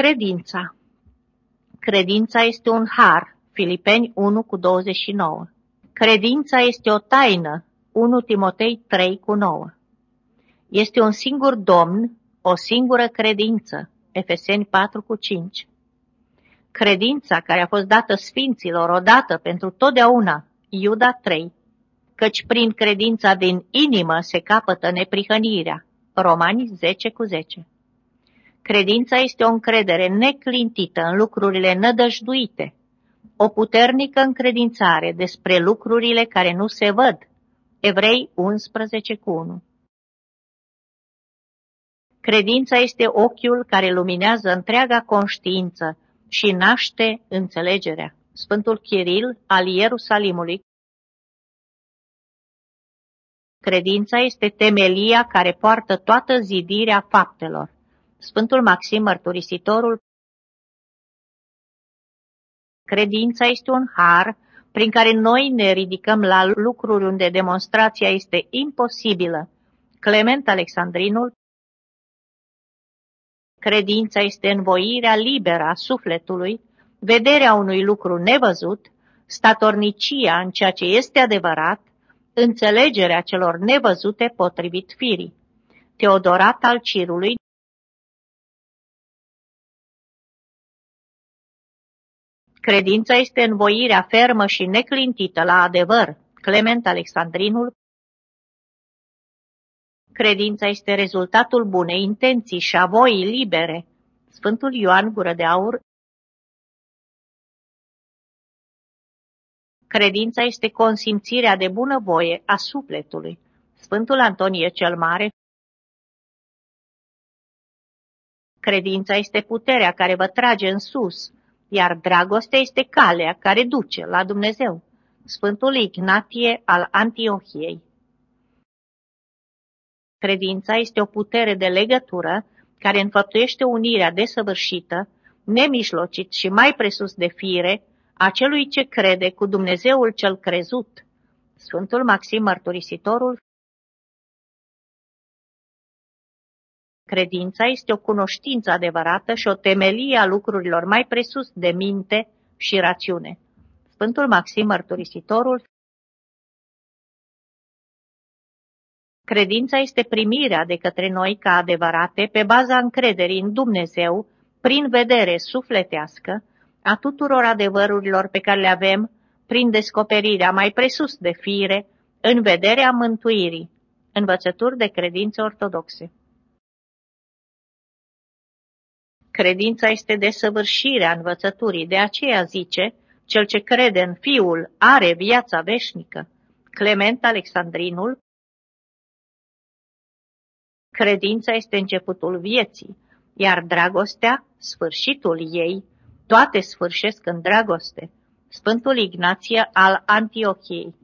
Credința Credința este un har, Filipeni 1 cu 29. Credința este o taină, 1 Timotei 3 cu 9. Este un singur Domn, o singură credință, Efeseni 4 cu 5. Credința care a fost dată sfinților odată pentru totdeauna, Iuda 3, căci prin credința din inimă se capătă neprihănirea, Romani 10 cu 10. Credința este o încredere neclintită în lucrurile nădăjduite, o puternică încredințare despre lucrurile care nu se văd. Evrei 11 cu 1 Credința este ochiul care luminează întreaga conștiință și naște înțelegerea. Sfântul Chiril al Ierusalimului Credința este temelia care poartă toată zidirea faptelor. Sfântul Maxim Mărturisitorul Credința este un har prin care noi ne ridicăm la lucruri unde demonstrația este imposibilă. Clement Alexandrinul Credința este învoirea liberă a sufletului, vederea unui lucru nevăzut, statornicia în ceea ce este adevărat, înțelegerea celor nevăzute potrivit firii. Teodorat al Cirului Credința este învoirea fermă și neclintită la adevăr. Clement Alexandrinul Credința este rezultatul bunei intenții și a voii libere. Sfântul Ioan Gură de Aur Credința este consimțirea de bunăvoie a sufletului. Sfântul Antonie cel Mare Credința este puterea care vă trage în sus, iar dragostea este calea care duce la Dumnezeu. Sfântul Ignatie al Antiohiei Credința este o putere de legătură care înfăptuiește unirea desăvârșită, nemișlocit și mai presus de fire, a celui ce crede cu Dumnezeul cel crezut. Sfântul Maxim Mărturisitorul Credința este o cunoștință adevărată și o temelie a lucrurilor mai presus de minte și rațiune. Sfântul Maxim Mărturisitorul Credința este primirea de către noi ca adevărate pe baza încrederii în Dumnezeu, prin vedere sufletească, a tuturor adevărurilor pe care le avem, prin descoperirea mai presus de fire, în vederea mântuirii. Învățături de credință ortodoxe. Credința este desăvârșirea învățăturii, de aceea zice, cel ce crede în Fiul are viața veșnică. Clement Alexandrinul Credința este începutul vieții, iar dragostea, sfârșitul ei, toate sfârșesc în dragoste. Sfântul Ignație al Antiochiei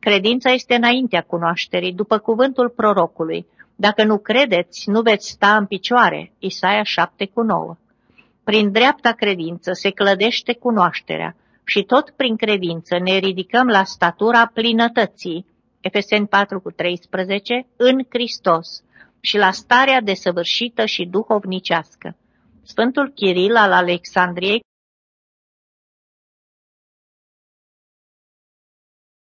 Credința este înaintea cunoașterii, după cuvântul prorocului. Dacă nu credeți, nu veți sta în picioare. Isaia 7 cu 9. Prin dreapta credință se clădește cunoașterea și tot prin credință ne ridicăm la statura plinătății, Efeseni 4 cu 13, în Hristos și la starea desăvârșită și duhovnicească. Sfântul Chiril al Alexandriei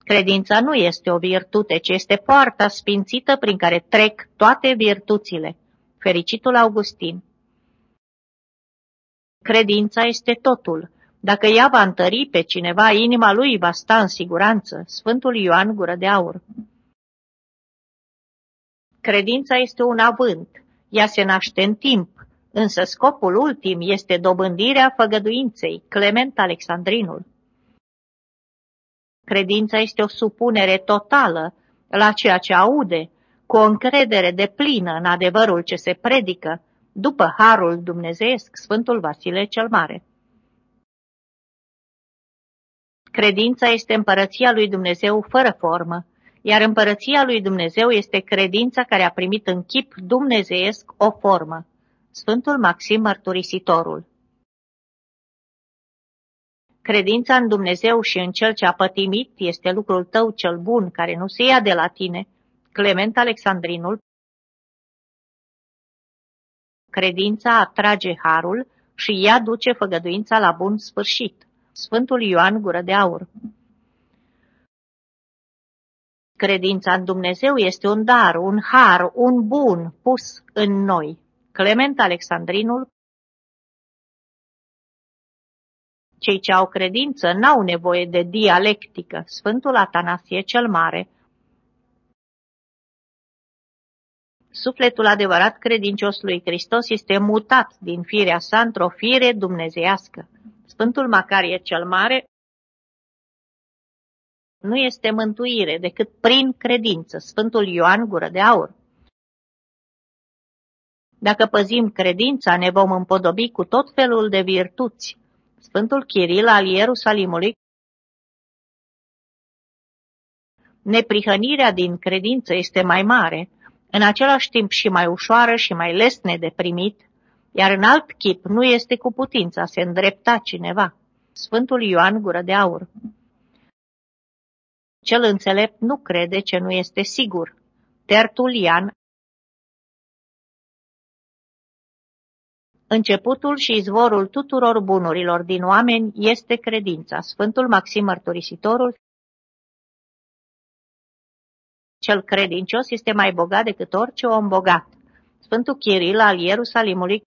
Credința nu este o virtute, ci este poarta sfințită prin care trec toate virtuțile. Fericitul Augustin Credința este totul. Dacă ea va întări pe cineva, inima lui va sta în siguranță. Sfântul Ioan Gură de Aur Credința este un avânt. Ea se naște în timp, însă scopul ultim este dobândirea făgăduinței. Clement Alexandrinul Credința este o supunere totală la ceea ce aude, cu o încredere de plină în adevărul ce se predică, după harul dumnezeiesc, Sfântul Vasile cel Mare. Credința este împărăția lui Dumnezeu fără formă, iar împărăția lui Dumnezeu este credința care a primit în chip dumnezeiesc o formă. Sfântul Maxim Mărturisitorul Credința în Dumnezeu și în Cel ce a pătimit este lucrul tău cel bun, care nu se ia de la tine. Clement Alexandrinul credința atrage harul și ea duce făgăduința la bun sfârșit. Sfântul Ioan Gură de Aur Credința în Dumnezeu este un dar, un har, un bun pus în noi. Clement Alexandrinul Cei ce au credință n-au nevoie de dialectică. Sfântul Atanasie cel Mare Sufletul adevărat credincios lui Hristos este mutat din firea sa într-o fire dumnezeiască. Sfântul Macarie cel Mare nu este mântuire decât prin credință. Sfântul Ioan Gură de Aur. Dacă păzim credința, ne vom împodobi cu tot felul de virtuți. Sfântul Chiril al Ierusalimului Neprihănirea din credință este mai mare, în același timp și mai ușoară și mai lesne de primit, iar în alt chip nu este cu putința se îndrepta cineva. Sfântul Ioan Gură de Aur Cel înțelept nu crede ce nu este sigur. Tertulian Începutul și izvorul tuturor bunurilor din oameni este credința. Sfântul Maxim Mărturisitorul cel credincios este mai bogat decât orice om bogat. Sfântul Chiril al Ierusalimului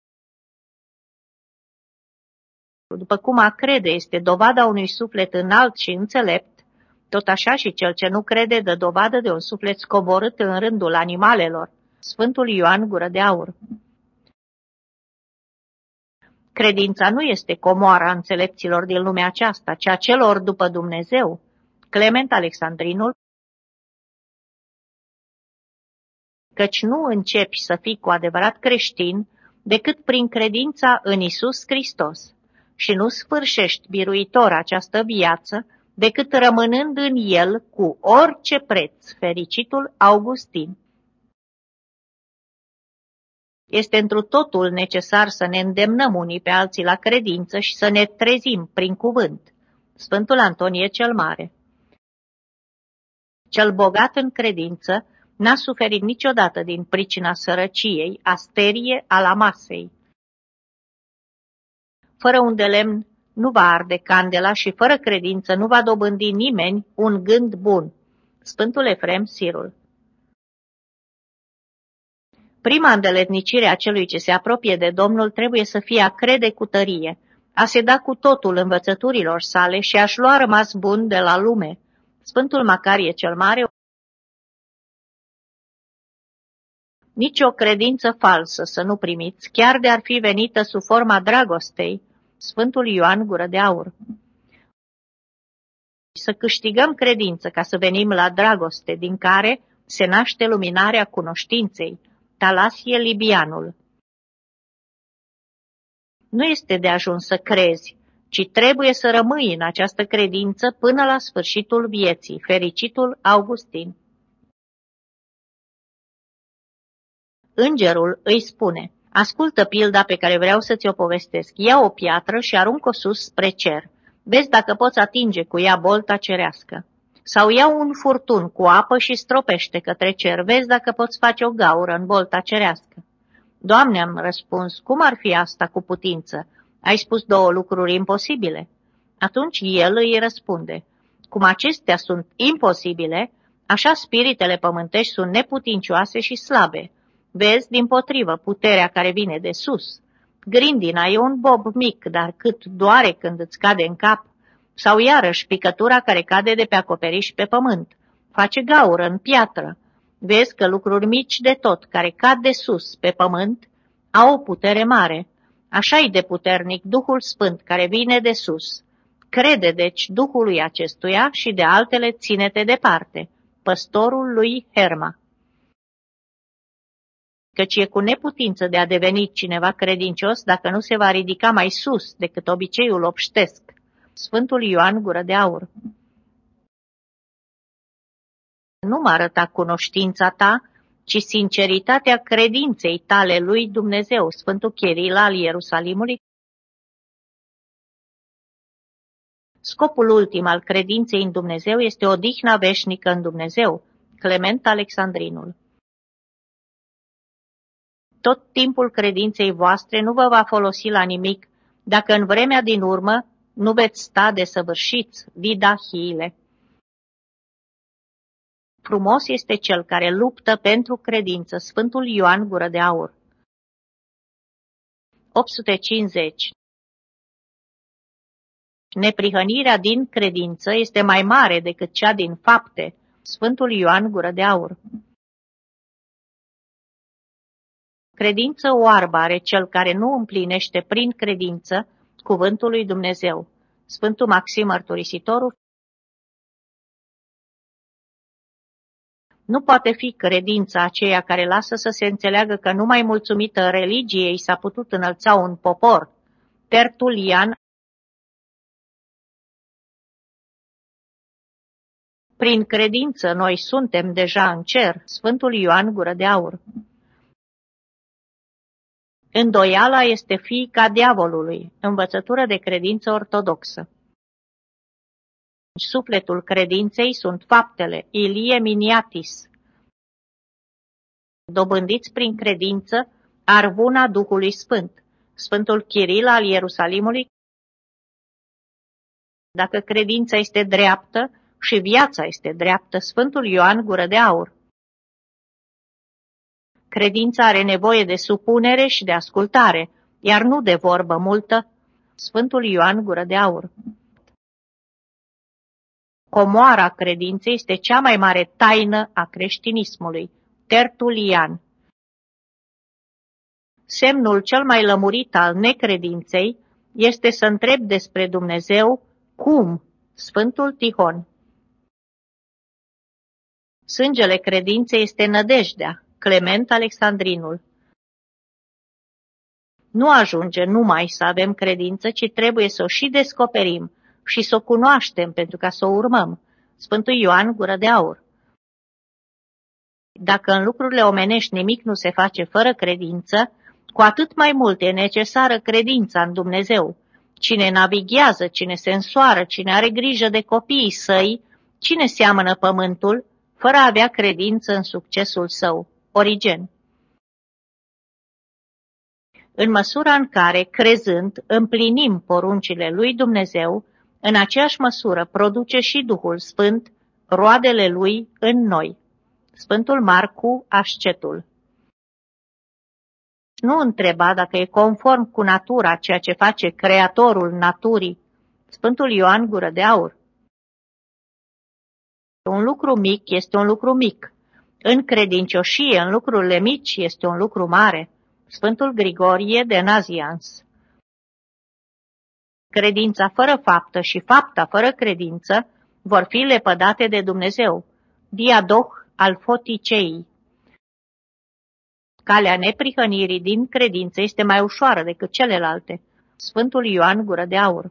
după cum a crede este dovada unui suflet înalt și înțelept, tot așa și cel ce nu crede dă dovadă de un suflet scoborât în rândul animalelor. Sfântul Ioan Gură de Aur Credința nu este comoara înțelepților din lumea aceasta, ci a celor după Dumnezeu. Clement Alexandrinul căci nu începi să fii cu adevărat creștin decât prin credința în Isus Hristos și nu sfârșești biruitor această viață decât rămânând în el cu orice preț, fericitul Augustin. Este întru totul necesar să ne îndemnăm unii pe alții la credință și să ne trezim prin cuvânt. Sfântul Antonie cel Mare Cel bogat în credință n-a suferit niciodată din pricina sărăciei, asterie a masei. Fără un de lemn nu va arde candela și fără credință nu va dobândi nimeni un gând bun. Sfântul Efrem Sirul Prima îndeletnicire a celui ce se apropie de Domnul trebuie să fie a crede cu tărie, a se da cu totul învățăturilor sale și a-și lua rămas bun de la lume. Sfântul Macarie cel Mare Nici o credință falsă să nu primiți, chiar de ar fi venită sub forma dragostei, Sfântul Ioan Gură de Aur. Să câștigăm credință ca să venim la dragoste, din care se naște luminarea cunoștinței, Talasie Libianul. Nu este de ajuns să crezi, ci trebuie să rămâi în această credință până la sfârșitul vieții, fericitul Augustin. Îngerul îi spune, ascultă pilda pe care vreau să ți-o povestesc. Ia o piatră și aruncă-o sus spre cer. Vezi dacă poți atinge cu ea bolta cerească. Sau ia un furtun cu apă și stropește către cer. Vezi dacă poți face o gaură în bolta cerească. Doamne, am răspuns, cum ar fi asta cu putință? Ai spus două lucruri imposibile. Atunci el îi răspunde, cum acestea sunt imposibile, așa spiritele pământești sunt neputincioase și slabe. Vezi, din potrivă, puterea care vine de sus. Grindina e un bob mic, dar cât doare când îți cade în cap. Sau iarăși picătura care cade de pe acoperiș pe pământ. Face gaură în piatră. Vezi că lucruri mici de tot, care cad de sus pe pământ, au o putere mare. Așa-i de puternic Duhul Sfânt care vine de sus. Crede, deci, Duhului acestuia și de altele ține-te departe. Păstorul lui Herma căci e cu neputință de a deveni cineva credincios dacă nu se va ridica mai sus decât obiceiul obștesc. Sfântul Ioan Gură de Aur Nu mă arăta cunoștința ta, ci sinceritatea credinței tale lui Dumnezeu, Sfântul Chiril al Ierusalimului. Scopul ultim al credinței în Dumnezeu este odihna veșnică în Dumnezeu, Clement Alexandrinul. tot timpul credinței voastre nu vă va folosi la nimic dacă în vremea din urmă nu veți sta de săvârșiți, vidahiile. Frumos este cel care luptă pentru credință, Sfântul Ioan Gură de Aur. 850 Neprihănirea din credință este mai mare decât cea din fapte, Sfântul Ioan Gură de Aur. Credință oarbă are cel care nu împlinește prin credință cuvântul lui Dumnezeu. Sfântul Maxim Mărturisitorul Nu poate fi credința aceea care lasă să se înțeleagă că numai mulțumită religiei s-a putut înălța un popor. Tertulian Prin credință noi suntem deja în cer, Sfântul Ioan Gură de Aur. Îndoiala este fiica diavolului, învățătură de credință ortodoxă. Sufletul credinței sunt faptele, Ilie Miniatis. Dobândiți prin credință arvuna Duhului Sfânt, Sfântul Chiril al Ierusalimului. Dacă credința este dreaptă și viața este dreaptă, Sfântul Ioan Gură de Aur. Credința are nevoie de supunere și de ascultare, iar nu de vorbă multă. Sfântul Ioan Gură de Aur. Comoara credinței este cea mai mare taină a creștinismului. Tertulian Semnul cel mai lămurit al necredinței este să întreb despre Dumnezeu cum, Sfântul Tihon. Sângele credinței este nădejdea, Clement Alexandrinul. Nu ajunge numai să avem credință, ci trebuie să o și descoperim și să o cunoaștem pentru ca să o urmăm. Sfântul Ioan Gură de Aur. Dacă în lucrurile omenești nimic nu se face fără credință, cu atât mai mult e necesară credința în Dumnezeu. Cine navighează, cine se însoară, cine are grijă de copiii săi, cine seamănă pământul, fără a avea credință în succesul său. Origen În măsura în care, crezând, împlinim poruncile lui Dumnezeu, în aceeași măsură produce și Duhul Sfânt roadele lui în noi. Sfântul Marcu Ascetul Nu întreba dacă e conform cu natura ceea ce face Creatorul naturii. Sfântul Ioan Gură de Aur Un lucru mic este un lucru mic. În credincioșie, în lucrurile mici, este un lucru mare. Sfântul Grigorie de Nazians Credința fără faptă și fapta fără credință vor fi lepădate de Dumnezeu. Diadoh al foticei. Calea neprihănirii din credință este mai ușoară decât celelalte. Sfântul Ioan Gură de Aur.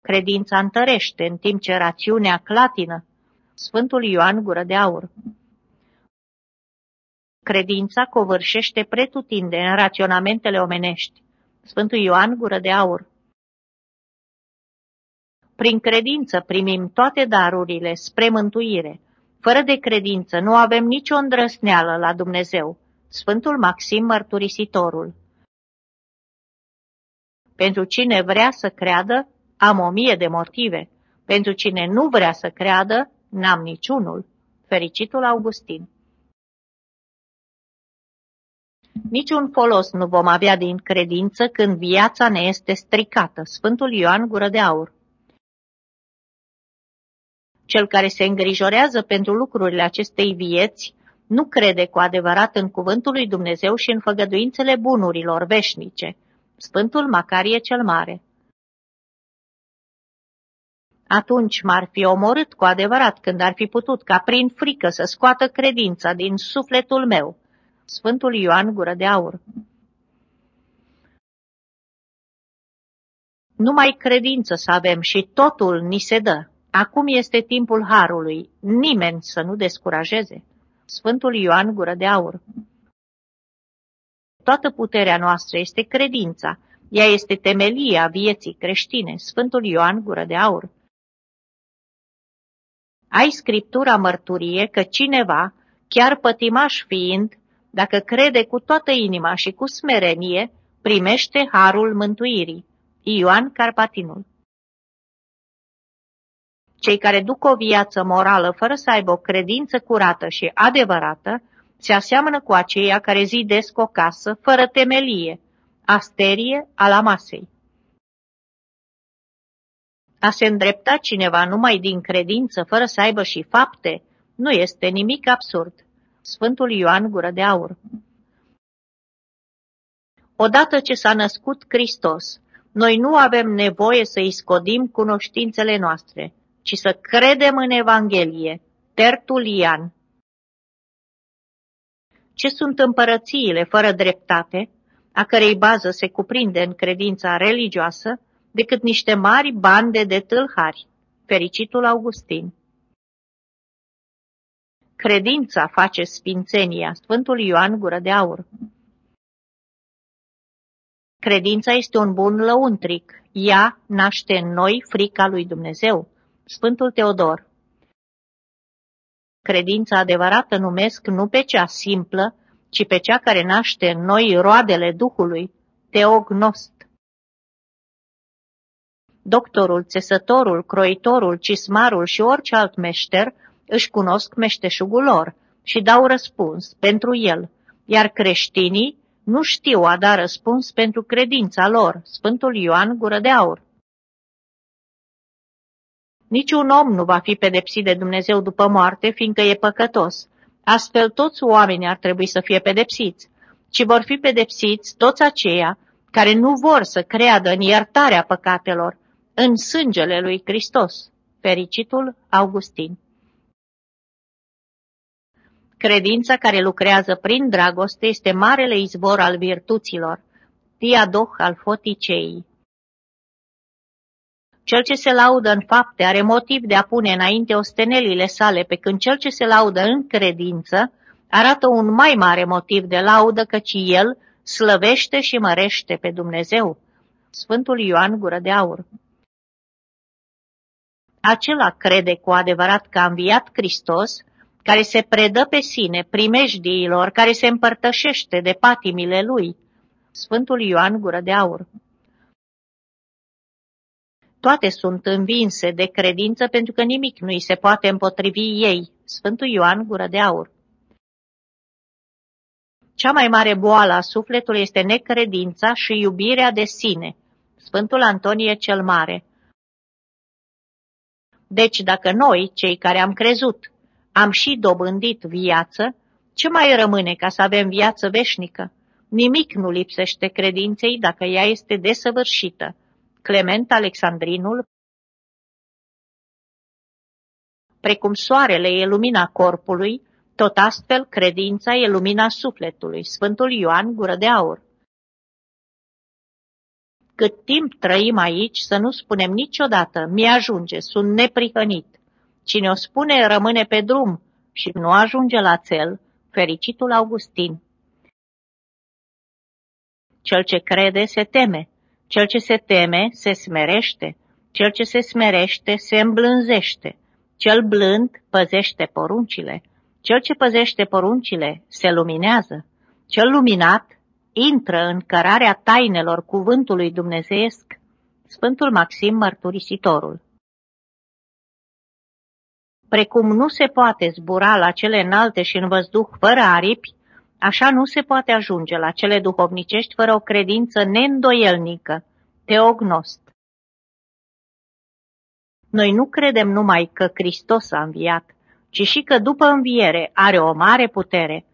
Credința întărește, în timp ce rațiunea clatină. Sfântul Ioan Gură de Aur. Credința covârșește pretutinde în raționamentele omenești. Sfântul Ioan Gură de Aur. Prin credință primim toate darurile spre mântuire. Fără de credință nu avem nicio îndrăsneală la Dumnezeu. Sfântul Maxim Mărturisitorul. Pentru cine vrea să creadă, am o mie de motive. Pentru cine nu vrea să creadă, n-am niciunul. Fericitul Augustin. Niciun folos nu vom avea din credință când viața ne este stricată. Sfântul Ioan Gură de Aur Cel care se îngrijorează pentru lucrurile acestei vieți nu crede cu adevărat în cuvântul lui Dumnezeu și în făgăduințele bunurilor veșnice. Sfântul Macarie cel Mare atunci m-ar fi omorât cu adevărat când ar fi putut ca prin frică să scoată credința din sufletul meu Sfântul Ioan Gură de Aur Numai credință să avem și totul ni se dă. Acum este timpul Harului, nimeni să nu descurajeze. Sfântul Ioan Gură de Aur Toată puterea noastră este credința, ea este temelia vieții creștine. Sfântul Ioan Gură de Aur Ai scriptura mărturie că cineva, chiar pătimaș fiind, dacă crede cu toată inima și cu smerenie, primește harul mântuirii. Ioan Carpatinul Cei care duc o viață morală fără să aibă o credință curată și adevărată, se aseamănă cu aceia care zidesc o casă fără temelie, asterie ala masei. A se îndrepta cineva numai din credință, fără să aibă și fapte, nu este nimic absurd. Sfântul Ioan Gură de Aur Odată ce s-a născut Hristos, noi nu avem nevoie să iscodim cunoștințele noastre, ci să credem în Evanghelie. Tertulian Ce sunt împărățiile fără dreptate, a cărei bază se cuprinde în credința religioasă, decât niște mari bande de tâlhari? Fericitul Augustin Credința face sfințenia, Sfântul Ioan Gură de Aur. Credința este un bun lăuntric. Ea naște în noi frica lui Dumnezeu. Sfântul Teodor. Credința adevărată numesc nu pe cea simplă, ci pe cea care naște în noi roadele Duhului, teognost. Doctorul, țesătorul, croitorul, cismarul și orice alt meșter își cunosc meșteșugul lor și dau răspuns pentru el, iar creștinii nu știu a da răspuns pentru credința lor. Sfântul Ioan Gură de Aur Niciun om nu va fi pedepsit de Dumnezeu după moarte, fiindcă e păcătos. Astfel toți oamenii ar trebui să fie pedepsiți, ci vor fi pedepsiți toți aceia care nu vor să creadă în iertarea păcatelor, în sângele lui Hristos. Fericitul Augustin Credința care lucrează prin dragoste este marele izvor al virtuților, Diadoh al foticei. Cel ce se laudă în fapte are motiv de a pune înainte ostenelile sale, pe când cel ce se laudă în credință arată un mai mare motiv de laudă, căci el slăvește și mărește pe Dumnezeu. Sfântul Ioan Gură de Aur Acela crede cu adevărat că a înviat Hristos, care se predă pe sine primejdiilor, care se împărtășește de patimile lui. Sfântul Ioan Gură de Aur Toate sunt învinse de credință pentru că nimic nu îi se poate împotrivi ei. Sfântul Ioan Gură de Aur Cea mai mare boală a sufletului este necredința și iubirea de sine. Sfântul Antonie cel Mare Deci dacă noi, cei care am crezut, am și dobândit viață, ce mai rămâne ca să avem viață veșnică? Nimic nu lipsește credinței dacă ea este desăvârșită. Clement Alexandrinul Precum soarele e lumina corpului, tot astfel credința e lumina sufletului. Sfântul Ioan Gură de Aur Cât timp trăim aici, să nu spunem niciodată, mi-ajunge, sunt neprihănit. Cine o spune rămâne pe drum și nu ajunge la cel, fericitul Augustin. Cel ce crede se teme, cel ce se teme se smerește, cel ce se smerește se îmblânzește, cel blând păzește poruncile, cel ce păzește poruncile se luminează, cel luminat intră în cărarea tainelor cuvântului dumnezeiesc. Sfântul Maxim Mărturisitorul Precum nu se poate zbura la cele înalte și în văzduh fără aripi, așa nu se poate ajunge la cele duhovnicești fără o credință neîndoielnică, teognost. Noi nu credem numai că Hristos a înviat, ci și că după înviere are o mare putere.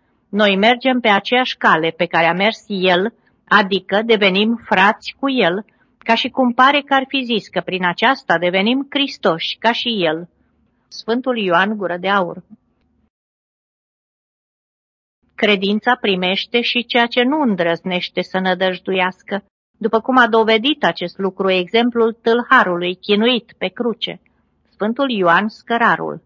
Noi mergem pe aceeași cale pe care a mers El, adică devenim frați cu El, ca și cum pare că ar fi zis că prin aceasta devenim Hristoși, ca și El. Sfântul Ioan Gură de Aur Credința primește și ceea ce nu îndrăznește să nădăjduiască, după cum a dovedit acest lucru exemplul tâlharului chinuit pe cruce, Sfântul Ioan Scărarul.